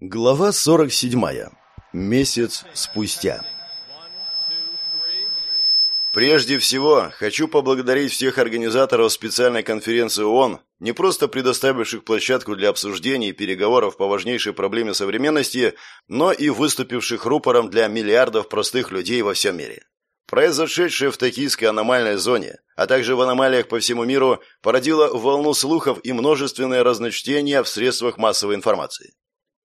Глава 47. Месяц спустя. Прежде всего, хочу поблагодарить всех организаторов специальной конференции ООН, не просто предоставивших площадку для обсуждений и переговоров по важнейшей проблеме современности, но и выступивших рупором для миллиардов простых людей во всем мире. Произошедшее в токийской аномальной зоне, а также в аномалиях по всему миру, породило волну слухов и множественное разночтение в средствах массовой информации.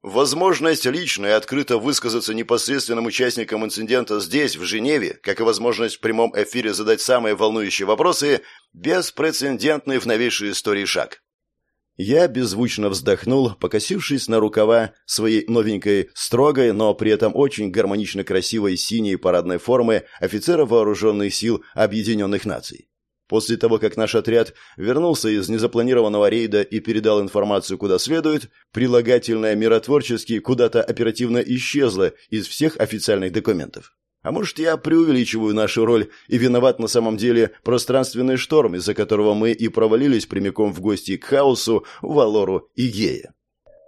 Возможность лично и открыто высказаться непосредственным участникам инцидента здесь, в Женеве, как и возможность в прямом эфире задать самые волнующие вопросы, беспрецедентный в новейшей истории шаг. Я беззвучно вздохнул, покосившись на рукава своей новенькой, строгой, но при этом очень гармонично красивой синей парадной формы офицера вооруженных сил Объединенных Наций. После того, как наш отряд вернулся из незапланированного рейда и передал информацию куда следует, прилагательное «миротворческий» куда-то оперативно исчезло из всех официальных документов. А может, я преувеличиваю нашу роль и виноват на самом деле пространственный шторм, из-за которого мы и провалились прямиком в гости к Хаосу, Валору и Гея.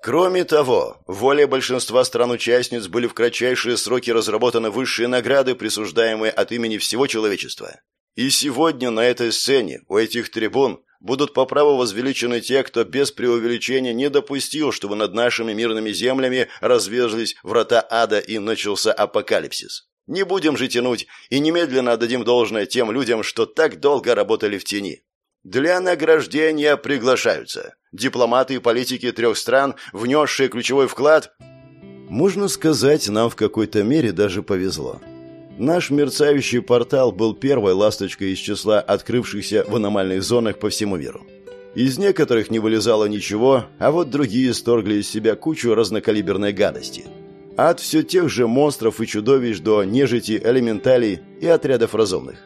Кроме того, волей большинства стран-участниц были в кратчайшие сроки разработаны высшие награды, присуждаемые от имени всего человечества. И сегодня на этой сцене, у этих трибун, будут по праву возвеличены те, кто без преувеличения не допустил, чтобы над нашими мирными землями разверзлись врата ада и начался апокалипсис. Не будем же тянуть и немедленно отдадим должное тем людям, что так долго работали в тени. Для награждения приглашаются дипломаты и политики трех стран, внесшие ключевой вклад. Можно сказать, нам в какой-то мере даже повезло. Наш мерцающий портал был первой ласточкой из числа открывшихся в аномальных зонах по всему миру. Из некоторых не вылезало ничего, а вот другие сторгли из себя кучу разнокалиберной гадости. От все тех же монстров и чудовищ до нежити, элементалей и отрядов разумных.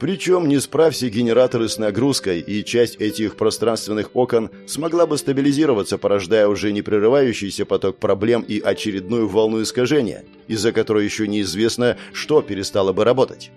Причем, не справься генераторы с нагрузкой, и часть этих пространственных окон смогла бы стабилизироваться, порождая уже не прерывающийся поток проблем и очередную волну искажения, из-за которой еще неизвестно, что перестало бы работать.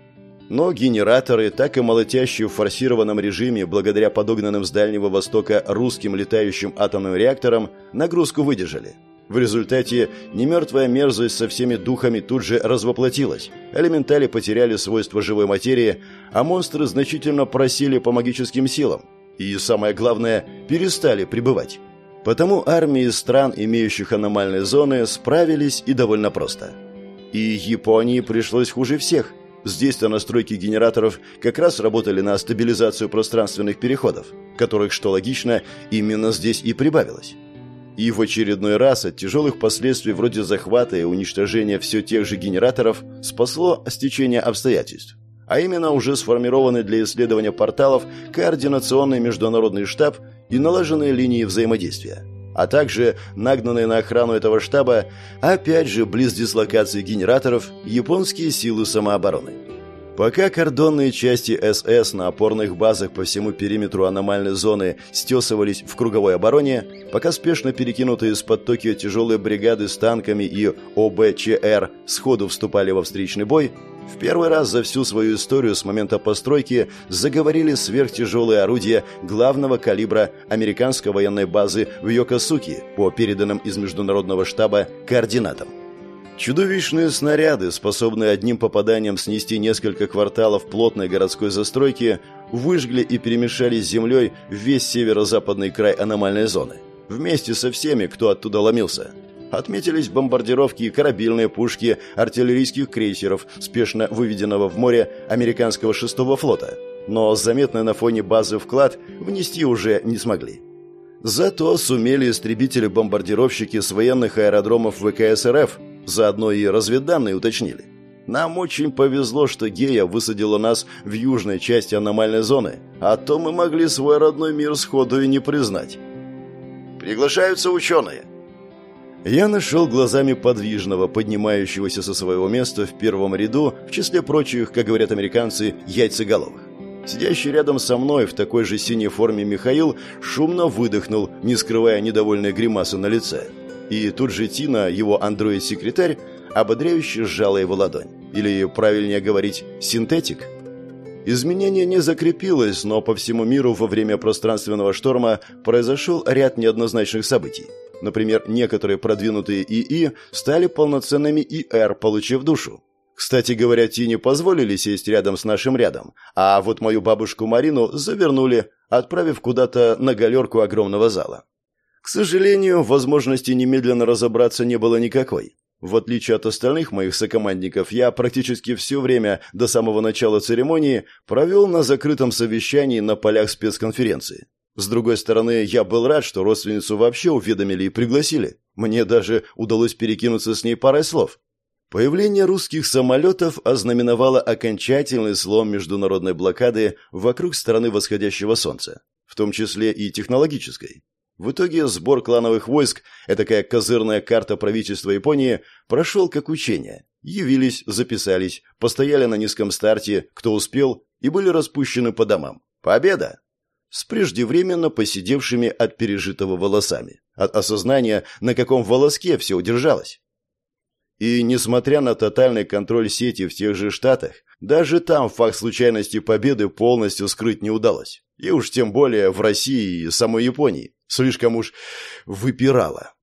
Но генераторы, так и молотящие в форсированном режиме, благодаря подогнанным с Дальнего Востока русским летающим атомным реакторам, нагрузку выдержали – в результате немертвая мерзость со всеми духами тут же развоплотилась. Элементали потеряли свойства живой материи, а монстры значительно просили по магическим силам. И, самое главное, перестали пребывать. Потому армии стран, имеющих аномальные зоны, справились и довольно просто. И Японии пришлось хуже всех. Здесь-то настройки генераторов как раз работали на стабилизацию пространственных переходов, которых, что логично, именно здесь и прибавилось. И в очередной раз от тяжелых последствий вроде захвата и уничтожения все тех же генераторов спасло стечение обстоятельств. А именно уже сформированный для исследования порталов координационный международный штаб и налаженные линии взаимодействия. А также нагнанные на охрану этого штаба, опять же близ дислокации генераторов, японские силы самообороны. Пока кордонные части СС на опорных базах по всему периметру аномальной зоны стесывались в круговой обороне, пока спешно перекинутые из-под Токио тяжелые бригады с танками и ОБЧР сходу вступали во встречный бой, в первый раз за всю свою историю с момента постройки заговорили сверхтяжелые орудия главного калибра американской военной базы в Йокосуки по переданным из международного штаба координатам. Чудовищные снаряды, способные одним попаданием снести несколько кварталов плотной городской застройки, выжгли и перемешали с землей весь северо-западный край аномальной зоны. Вместе со всеми, кто оттуда ломился. Отметились бомбардировки и корабельные пушки артиллерийских крейсеров, спешно выведенного в море американского шестого флота. Но заметный на фоне базы вклад внести уже не смогли. Зато сумели истребители-бомбардировщики с военных аэродромов ВКС РФ Заодно и разведданные уточнили. Нам очень повезло, что Гея высадила нас в южной части аномальной зоны, а то мы могли свой родной мир сходу и не признать. Приглашаются ученые. Я нашел глазами подвижного, поднимающегося со своего места в первом ряду, в числе прочих, как говорят американцы, яйцеголовых. Сидящий рядом со мной в такой же синей форме Михаил шумно выдохнул, не скрывая недовольной гримасы на лице. И тут же Тина, его андроид-секретарь, ободряюще сжала его ладонь. Или, правильнее говорить, синтетик. Изменение не закрепилось, но по всему миру во время пространственного шторма произошел ряд неоднозначных событий. Например, некоторые продвинутые ИИ стали полноценными ИР, получив душу. Кстати говоря, Тине позволили сесть рядом с нашим рядом, а вот мою бабушку Марину завернули, отправив куда-то на галерку огромного зала. К сожалению, возможности немедленно разобраться не было никакой. В отличие от остальных моих сокомандников, я практически все время до самого начала церемонии провел на закрытом совещании на полях спецконференции. С другой стороны, я был рад, что родственницу вообще уведомили и пригласили. Мне даже удалось перекинуться с ней парой слов. Появление русских самолетов ознаменовало окончательный слом международной блокады вокруг страны восходящего солнца, в том числе и технологической. В итоге сбор клановых войск, этакая козырная карта правительства Японии, прошел как учение. Явились, записались, постояли на низком старте, кто успел, и были распущены по домам. Победа! С преждевременно посидевшими от пережитого волосами. От осознания, на каком волоске все удержалось. И несмотря на тотальный контроль сети в тех же штатах, даже там факт случайности победы полностью скрыть не удалось. И уж тем более в России и самой Японии. Слишком уж выпирало.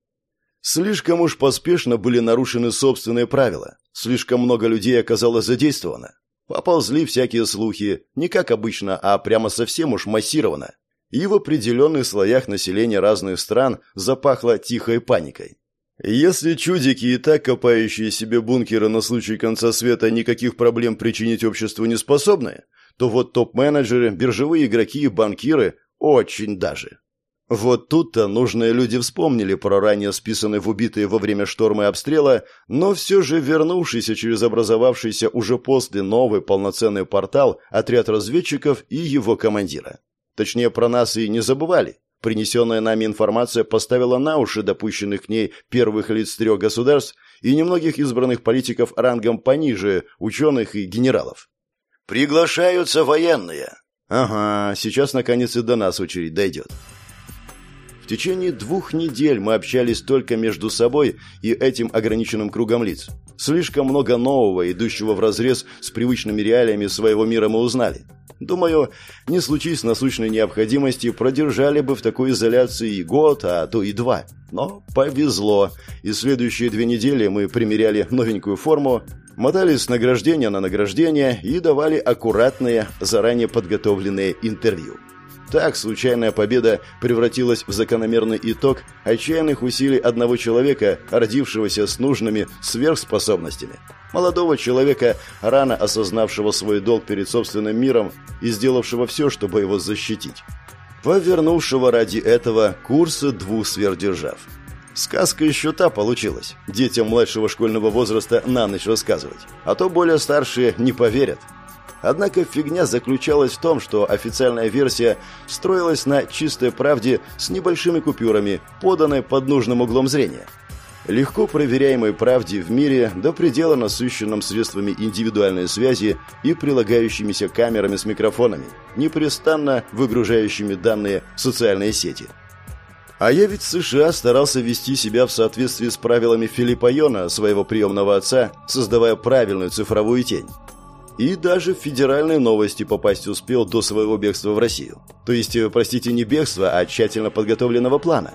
Слишком уж поспешно были нарушены собственные правила. Слишком много людей оказалось задействовано. Поползли всякие слухи, не как обычно, а прямо совсем уж массированно. И в определенных слоях населения разных стран запахло тихой паникой. Если чудики и так копающие себе бункеры на случай конца света никаких проблем причинить обществу не способны, то вот топ-менеджеры, биржевые игроки и банкиры очень даже. Вот тут-то нужные люди вспомнили про ранее списанные в убитые во время шторма и обстрела, но все же вернувшийся через образовавшийся уже после новый полноценный портал отряд разведчиков и его командира. Точнее, про нас и не забывали. Принесенная нами информация поставила на уши допущенных к ней первых лиц трех государств и немногих избранных политиков рангом пониже, ученых и генералов. «Приглашаются военные». «Ага, сейчас наконец и до нас очередь дойдет». Течение двух недель мы общались только между собой и этим ограниченным кругом лиц. Слишком много нового, идущего вразрез с привычными реалиями своего мира мы узнали. Думаю, не случись насущной необходимости, продержали бы в такой изоляции и год, а то и два. Но повезло, и следующие две недели мы примеряли новенькую форму, мотались с награждения на награждение и давали аккуратные, заранее подготовленные интервью. Так случайная победа превратилась в закономерный итог отчаянных усилий одного человека, родившегося с нужными сверхспособностями. Молодого человека, рано осознавшего свой долг перед собственным миром и сделавшего все, чтобы его защитить. Повернувшего ради этого курсы двух сверхдержав. Сказка еще та получилась. Детям младшего школьного возраста на ночь рассказывать. А то более старшие не поверят. Однако фигня заключалась в том, что официальная версия строилась на чистой правде с небольшими купюрами, поданной под нужным углом зрения. Легко проверяемой правде в мире до предела насыщенном средствами индивидуальной связи и прилагающимися камерами с микрофонами, непрестанно выгружающими данные в социальные сети. А я ведь в США старался вести себя в соответствии с правилами Филиппа Йона, своего приемного отца, создавая правильную цифровую тень. И даже в федеральные новости попасть успел до своего бегства в Россию. То есть, э, простите, не бегства, а тщательно подготовленного плана.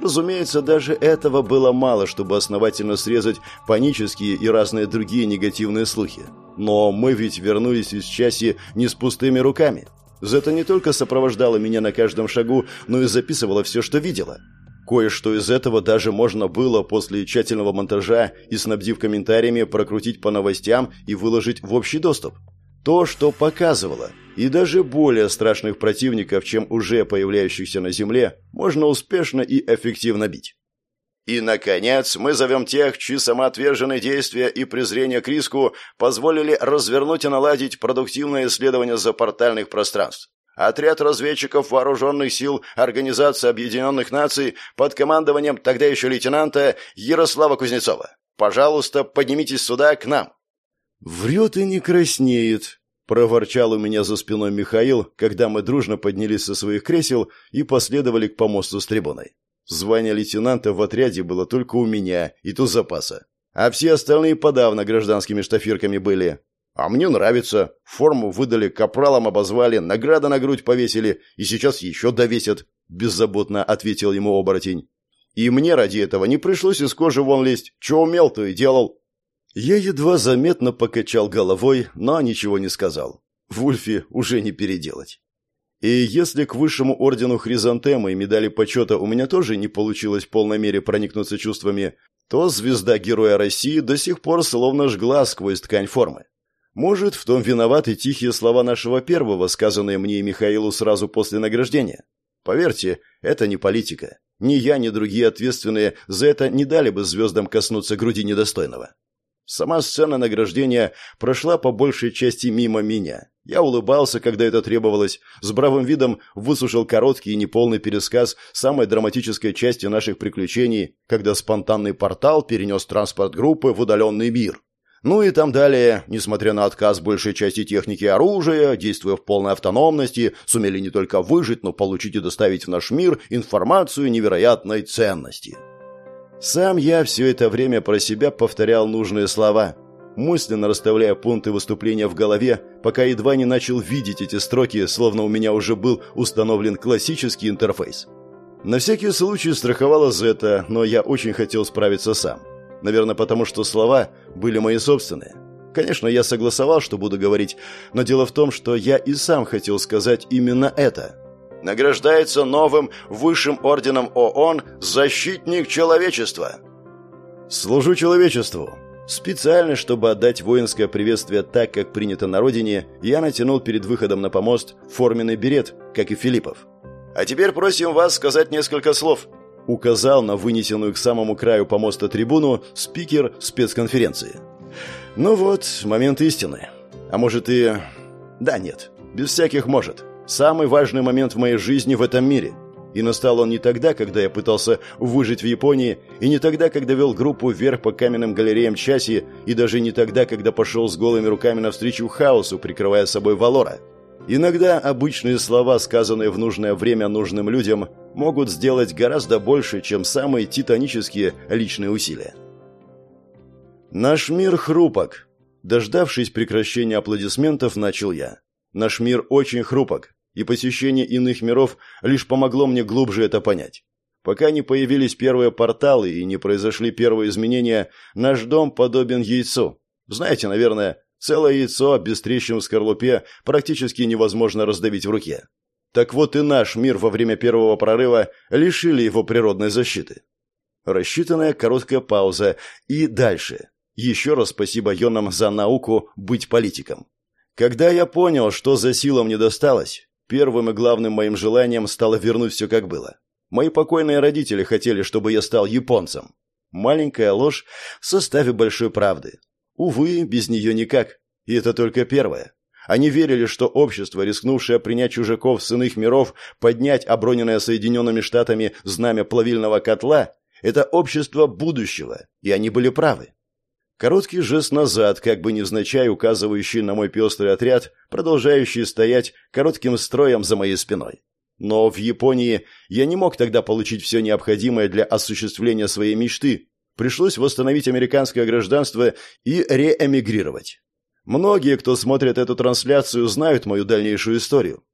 Разумеется, даже этого было мало, чтобы основательно срезать панические и разные другие негативные слухи. Но мы ведь вернулись из части не с пустыми руками. Зета не только сопровождала меня на каждом шагу, но и записывала все, что видела. Кое-что из этого даже можно было после тщательного монтажа и снабдив комментариями прокрутить по новостям и выложить в общий доступ. То, что показывало, и даже более страшных противников, чем уже появляющихся на Земле, можно успешно и эффективно бить. И, наконец, мы зовем тех, чьи самоотверженные действия и презрение к риску позволили развернуть и наладить продуктивное исследование запортальных пространств. Отряд разведчиков вооруженных сил Организации Объединенных Наций под командованием тогда еще лейтенанта Ярослава Кузнецова. Пожалуйста, поднимитесь сюда, к нам. «Врет и не краснеет», — проворчал у меня за спиной Михаил, когда мы дружно поднялись со своих кресел и последовали к помосту с трибуной. Звание лейтенанта в отряде было только у меня, и то запаса. А все остальные подавно гражданскими штафирками были. А мне нравится. Форму выдали, капралом обозвали, награда на грудь повесили, и сейчас еще довесят», — беззаботно ответил ему оборотень. И мне ради этого не пришлось из кожи вон лезть. Че умел, то и делал. Я едва заметно покачал головой, но ничего не сказал. Вульфи уже не переделать. И если к высшему ордену Хризантемы и медали почета у меня тоже не получилось в полной мере проникнуться чувствами, то звезда Героя России до сих пор словно жгла сквозь ткань формы. Может, в том виноваты тихие слова нашего первого, сказанные мне и Михаилу сразу после награждения? Поверьте, это не политика. Ни я, ни другие ответственные за это не дали бы звездам коснуться груди недостойного. Сама сцена награждения прошла по большей части мимо меня. Я улыбался, когда это требовалось, с бравым видом выслушал короткий и неполный пересказ самой драматической части наших приключений, когда спонтанный портал перенес транспорт группы в удаленный мир. Ну и там далее, несмотря на отказ большей части техники и оружия, действуя в полной автономности, сумели не только выжить, но получить и доставить в наш мир информацию невероятной ценности. Сам я все это время про себя повторял нужные слова, мысленно расставляя пункты выступления в голове, пока едва не начал видеть эти строки, словно у меня уже был установлен классический интерфейс. На всякий случай страховала Зета, но я очень хотел справиться сам. Наверное, потому что слова были мои собственные. Конечно, я согласовал, что буду говорить, но дело в том, что я и сам хотел сказать именно это – Награждается новым высшим орденом ООН «Защитник человечества». Служу человечеству. Специально, чтобы отдать воинское приветствие так, как принято на родине, я натянул перед выходом на помост форменный берет, как и Филиппов. «А теперь просим вас сказать несколько слов», — указал на вынесенную к самому краю помоста трибуну спикер спецконференции. «Ну вот, момент истины. А может и... Да нет, без всяких «может». Самый важный момент в моей жизни в этом мире. И настал он не тогда, когда я пытался выжить в Японии, и не тогда, когда вел группу вверх по каменным галереям Часи, и даже не тогда, когда пошел с голыми руками навстречу хаосу, прикрывая собой Валора. Иногда обычные слова, сказанные в нужное время нужным людям, могут сделать гораздо больше, чем самые титанические личные усилия. Наш мир хрупок. Дождавшись прекращения аплодисментов, начал я. Наш мир очень хрупок и посещение иных миров лишь помогло мне глубже это понять. Пока не появились первые порталы и не произошли первые изменения, наш дом подобен яйцу. Знаете, наверное, целое яйцо без трещин в скорлупе практически невозможно раздавить в руке. Так вот и наш мир во время первого прорыва лишили его природной защиты. Рассчитанная короткая пауза и дальше. Еще раз спасибо Йонам за науку быть политиком. Когда я понял, что за сила мне досталось, Первым и главным моим желанием стало вернуть все как было. Мои покойные родители хотели, чтобы я стал японцем. Маленькая ложь в составе большой правды. Увы, без нее никак. И это только первое. Они верили, что общество, рискнувшее принять чужаков с иных миров, поднять оброненное Соединенными Штатами знамя плавильного котла, это общество будущего, и они были правы. Короткий жест назад, как бы невзначай указывающий на мой пестрый отряд, продолжающий стоять коротким строем за моей спиной. Но в Японии я не мог тогда получить все необходимое для осуществления своей мечты. Пришлось восстановить американское гражданство и реэмигрировать. Многие, кто смотрит эту трансляцию, знают мою дальнейшую историю.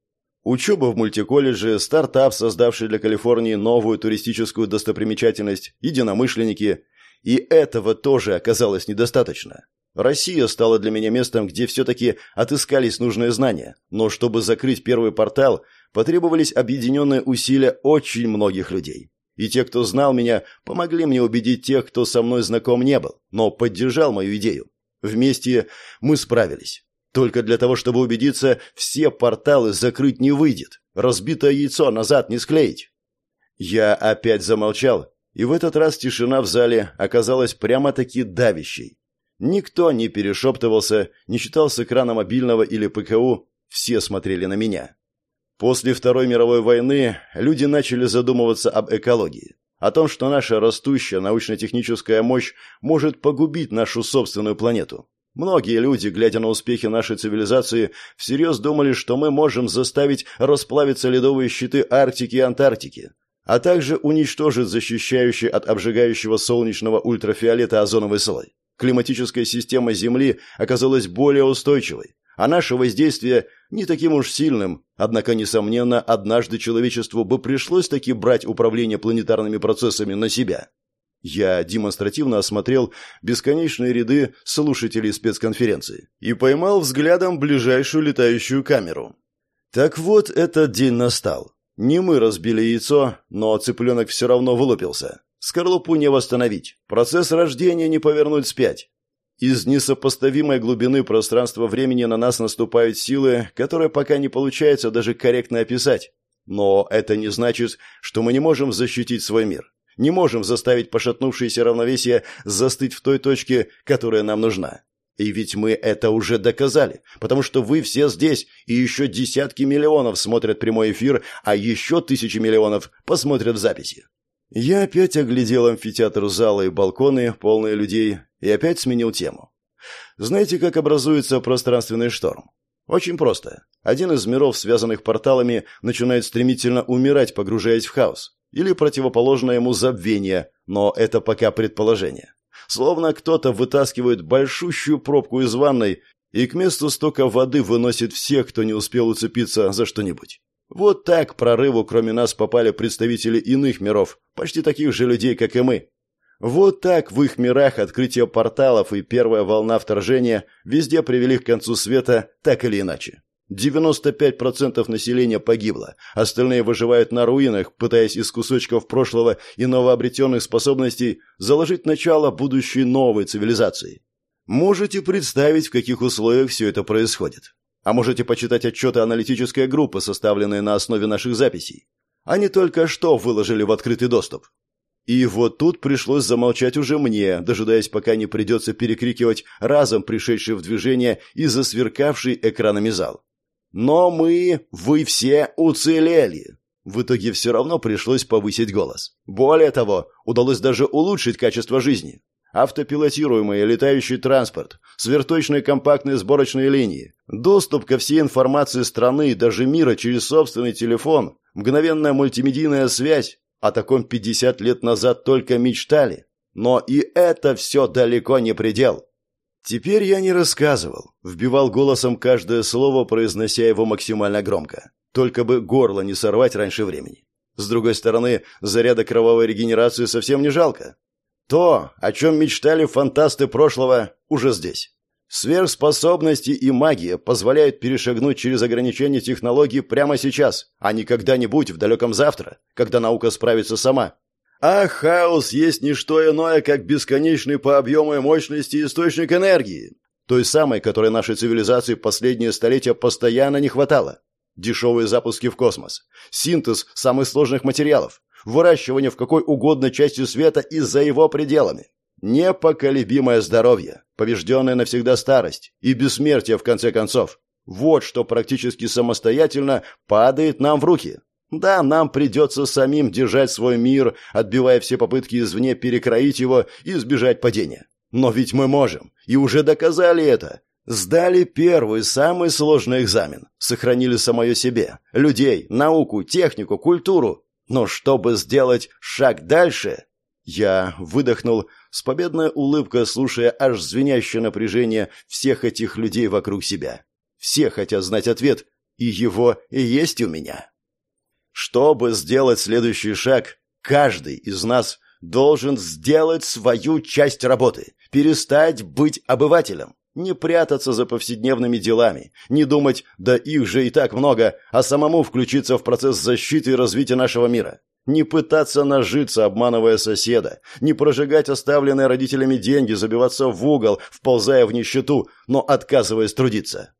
Учеба в мультиколледже, стартап, создавший для Калифорнии новую туристическую достопримечательность, единомышленники – и этого тоже оказалось недостаточно. Россия стала для меня местом, где все-таки отыскались нужные знания, но чтобы закрыть первый портал, потребовались объединенные усилия очень многих людей. И те, кто знал меня, помогли мне убедить тех, кто со мной знаком не был, но поддержал мою идею. Вместе мы справились. Только для того, чтобы убедиться, все порталы закрыть не выйдет. Разбитое яйцо назад не склеить. Я опять замолчал, и в этот раз тишина в зале оказалась прямо-таки давящей. Никто не перешептывался, не читал с экрана мобильного или ПКУ, все смотрели на меня. После Второй мировой войны люди начали задумываться об экологии, о том, что наша растущая научно-техническая мощь может погубить нашу собственную планету. Многие люди, глядя на успехи нашей цивилизации, всерьез думали, что мы можем заставить расплавиться ледовые щиты Арктики и Антарктики, а также уничтожит защищающий от обжигающего солнечного ультрафиолета озоновый слой. Климатическая система Земли оказалась более устойчивой, а наше воздействие не таким уж сильным, однако, несомненно, однажды человечеству бы пришлось таки брать управление планетарными процессами на себя. Я демонстративно осмотрел бесконечные ряды слушателей спецконференции и поймал взглядом ближайшую летающую камеру. Так вот, этот день настал. Не мы разбили яйцо, но цыпленок все равно вылупился. Скорлупу не восстановить, процесс рождения не повернуть спять. Из несопоставимой глубины пространства-времени на нас наступают силы, которые пока не получается даже корректно описать. Но это не значит, что мы не можем защитить свой мир. Не можем заставить пошатнувшееся равновесие застыть в той точке, которая нам нужна. И ведь мы это уже доказали, потому что вы все здесь, и еще десятки миллионов смотрят прямой эфир, а еще тысячи миллионов посмотрят в записи. Я опять оглядел амфитеатр зала и балконы, полные людей, и опять сменил тему. Знаете, как образуется пространственный шторм? Очень просто. Один из миров, связанных порталами, начинает стремительно умирать, погружаясь в хаос. Или противоположное ему забвение, но это пока предположение. Словно кто-то вытаскивает большущую пробку из ванной и к месту стока воды выносит всех, кто не успел уцепиться за что-нибудь. Вот так к прорыву, кроме нас, попали представители иных миров, почти таких же людей, как и мы. Вот так в их мирах открытие порталов и первая волна вторжения везде привели к концу света так или иначе. 95% населения погибло, остальные выживают на руинах, пытаясь из кусочков прошлого и новообретенных способностей заложить начало будущей новой цивилизации. Можете представить, в каких условиях все это происходит. А можете почитать отчеты аналитической группы, составленные на основе наших записей. Они только что выложили в открытый доступ. И вот тут пришлось замолчать уже мне, дожидаясь, пока не придется перекрикивать разом пришедший в движение и засверкавший экранами зал. Но мы, вы все уцелели. В итоге все равно пришлось повысить голос. Более того, удалось даже улучшить качество жизни. Автопилотируемый летающий транспорт, сверхточные компактные сборочные линии, доступ ко всей информации страны и даже мира через собственный телефон, мгновенная мультимедийная связь. О таком 50 лет назад только мечтали. Но и это все далеко не предел. Теперь я не рассказывал, вбивал голосом каждое слово, произнося его максимально громко. Только бы горло не сорвать раньше времени. С другой стороны, заряда кровавой регенерации совсем не жалко. То, о чем мечтали фантасты прошлого, уже здесь. Сверхспособности и магия позволяют перешагнуть через ограничения технологий прямо сейчас, а не когда-нибудь в далеком завтра, когда наука справится сама. А хаос есть не что иное, как бесконечный по объему и мощности источник энергии. Той самой, которой нашей цивилизации последние столетия постоянно не хватало. Дешевые запуски в космос, синтез самых сложных материалов, выращивание в какой угодно части света и за его пределами. Непоколебимое здоровье, побежденная навсегда старость и бессмертие в конце концов. Вот что практически самостоятельно падает нам в руки. Да, нам придется самим держать свой мир, отбивая все попытки извне перекроить его и избежать падения. Но ведь мы можем, и уже доказали это. Сдали первый, самый сложный экзамен. Сохранили самое себе, людей, науку, технику, культуру. Но чтобы сделать шаг дальше... Я выдохнул с победной улыбкой, слушая аж звенящее напряжение всех этих людей вокруг себя. Все хотят знать ответ, и его и есть у меня. Чтобы сделать следующий шаг, каждый из нас должен сделать свою часть работы, перестать быть обывателем, не прятаться за повседневными делами, не думать «да их же и так много», а самому включиться в процесс защиты и развития нашего мира. Не пытаться нажиться, обманывая соседа, не прожигать оставленные родителями деньги, забиваться в угол, вползая в нищету, но отказываясь трудиться.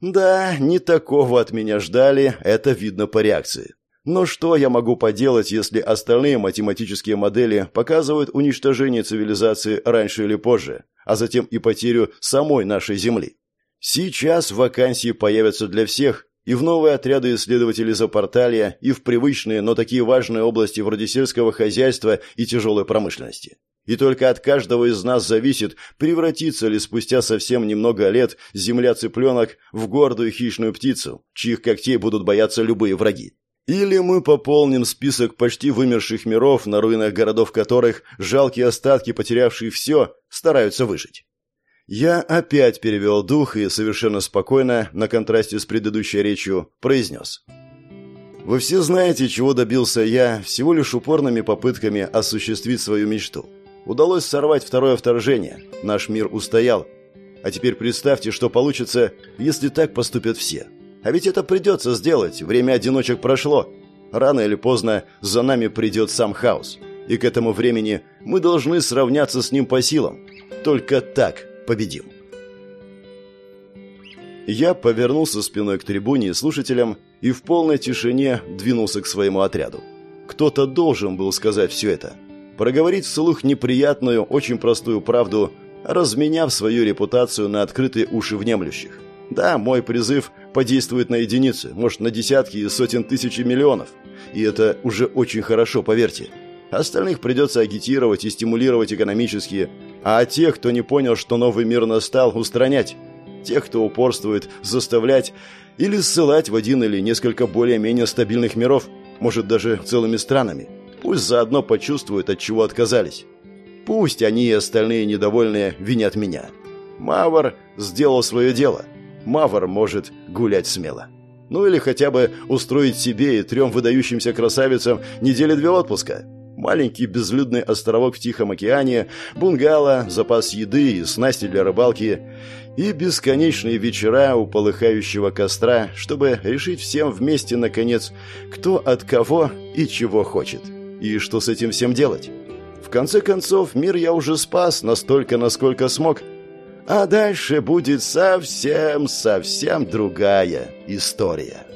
Да, не такого от меня ждали, это видно по реакции. Но что я могу поделать, если остальные математические модели показывают уничтожение цивилизации раньше или позже, а затем и потерю самой нашей Земли? Сейчас вакансии появятся для всех, и в новые отряды исследователей Запорталья, и в привычные, но такие важные области вроде сельского хозяйства и тяжелой промышленности. И только от каждого из нас зависит, превратится ли спустя совсем немного лет земля-цыпленок в гордую хищную птицу, чьих когтей будут бояться любые враги. Или мы пополним список почти вымерших миров, на руинах городов которых жалкие остатки, потерявшие все, стараются выжить. Я опять перевел дух и совершенно спокойно, на контрасте с предыдущей речью, произнес. Вы все знаете, чего добился я всего лишь упорными попытками осуществить свою мечту. Удалось сорвать второе вторжение. Наш мир устоял. А теперь представьте, что получится, если так поступят все. А ведь это придется сделать. Время одиночек прошло. Рано или поздно за нами придет сам хаос. И к этому времени мы должны сравняться с ним по силам. Только так победим. Я повернулся спиной к трибуне и слушателям и в полной тишине двинулся к своему отряду. Кто-то должен был сказать все это. Проговорить вслух неприятную, очень простую правду, разменяв свою репутацию на открытые уши внемлющих. Да, мой призыв подействует на единицы, может, на десятки и сотен тысяч и миллионов. И это уже очень хорошо, поверьте. Остальных придется агитировать и стимулировать экономически, а тех, кто не понял, что новый мир настал, устранять. Тех, кто упорствует, заставлять или ссылать в один или несколько более-менее стабильных миров, может даже целыми странами. Пусть заодно почувствуют, от чего отказались. Пусть они и остальные недовольные винят меня. Мавр сделал свое дело. Мавр может гулять смело. Ну или хотя бы устроить себе и трем выдающимся красавицам недели две отпуска. Маленький безлюдный островок в Тихом океане, бунгало, запас еды и снасти для рыбалки и бесконечные вечера у полыхающего костра, чтобы решить всем вместе, наконец, кто от кого и чего хочет. И что с этим всем делать? В конце концов, мир я уже спас настолько, насколько смог. А дальше будет совсем-совсем другая история.